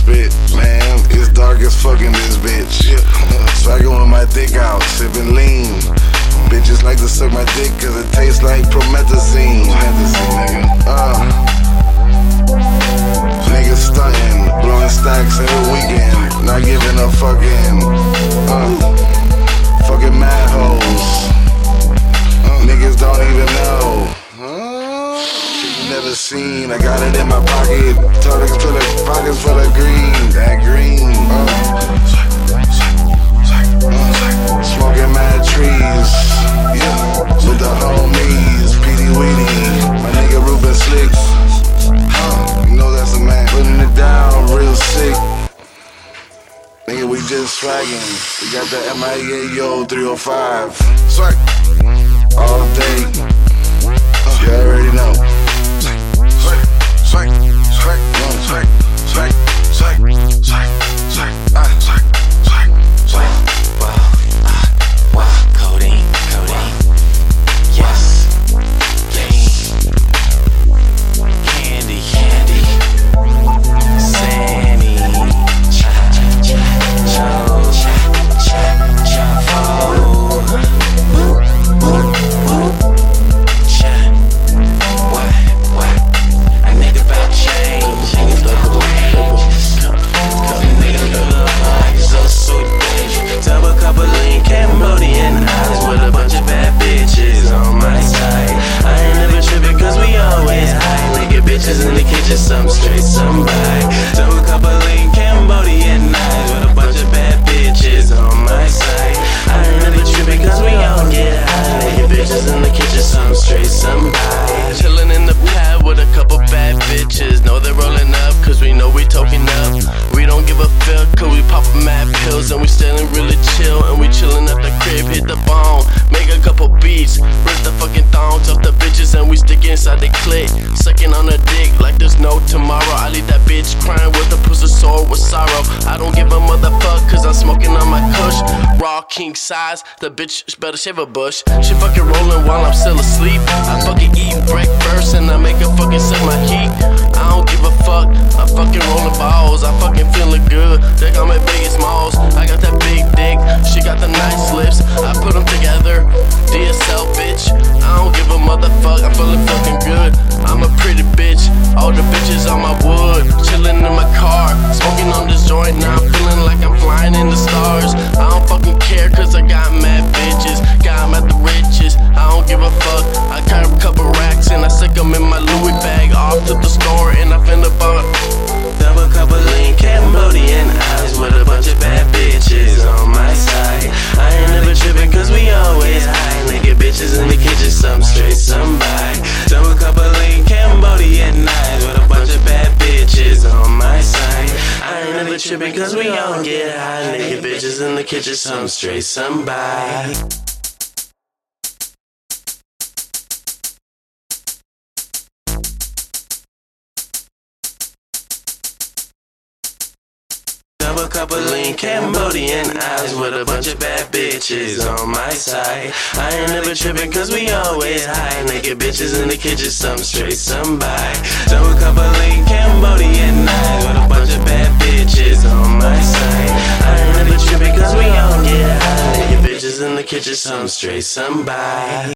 spit. Man, it's dark as fuck in this bitch. So I with my dick out, sipping lean. Bitches like to suck my dick cause it tastes like promethazine. Never seen, I got it in my pocket. Told to the pockets full of green. That green. Uh. Smoking mad trees. Yeah. With the homies. Petey Weedy. My nigga Ruben Slikk. Uh. You know that's a man. Putting it down real sick. Nigga, we just swaggin'. We got the MIA Yo 305. Swag. All day. You already know. The kitchen, some straight, some bi. Tub a couple lean Cambodian eyes with a bunch of bad bitches on my side. I ain't never tripping cause we all get high. Nigga bitches in the kitchen, some straight, some bi. Chillin' in the pad with a couple bad bitches. Know they're rolling up cause we know we toking up. We don't give a fuck cause we poppin' mad pills and we staying really chill. And we chillin' at the crib, hit the bone, make a couple beats. Rip the fucking thongs off the bitches and we stick inside the clit. Sucking on there's no tomorrow. I leave that bitch crying with a pussy sore with sorrow. I don't give a motherfuck cause I'm smoking on my kush. Raw king size, the bitch better shave a bush. She fucking rolling while I'm still asleep. I fucking eat breakfast and I make her fucking suck my heat. I don't give a fuck, I ain't cause we all get high. Nigga bitches in the kitchen, some straight, some bi. Double couple lean Cambodian eyes with a bunch of bad bitches on my side. I ain't never tripping cause we always high. Naked bitches in the kitchen, some straight, some bi. Double couple lean Cambodian eyes with a bunch of bad the kitchen, some straight, some bi.